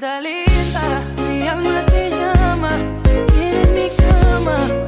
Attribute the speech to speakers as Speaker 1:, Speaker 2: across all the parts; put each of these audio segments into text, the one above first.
Speaker 1: Dalita, mi alma te llama, em mi cama.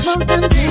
Speaker 2: Mountain